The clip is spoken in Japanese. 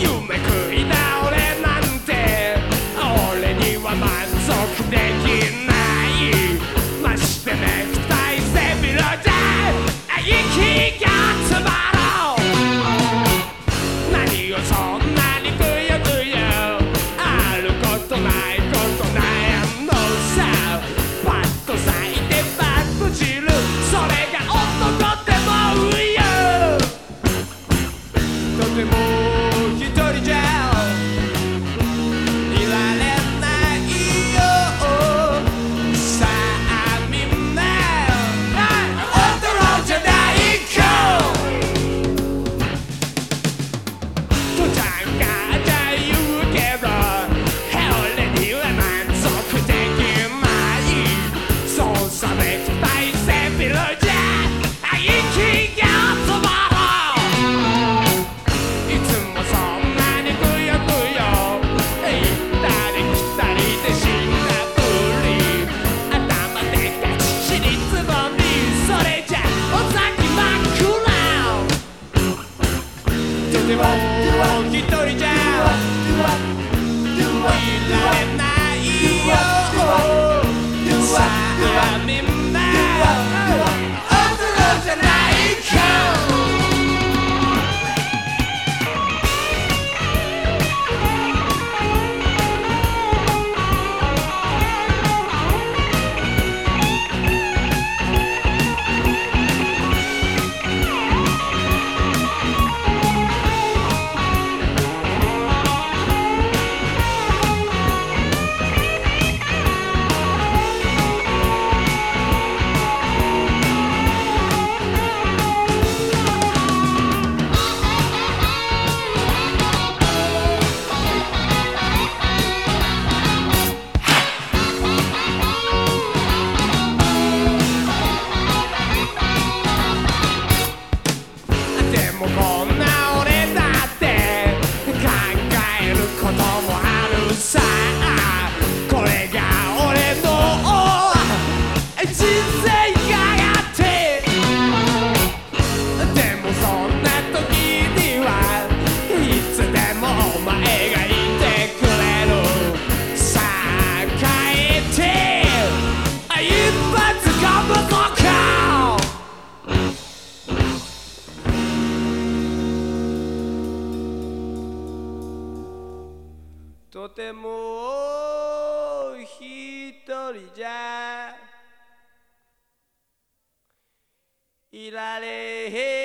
夢食い倒れなんて俺には満足できない。ましてネクタイ背広じゃ息が詰まろう。何をそんなにくよくよ。あることないこと悩むのさパッと咲いてパッと散る。それが男ってもうよ。とても一人一人じゃいられないよさあみんなとても一人じゃいられへん。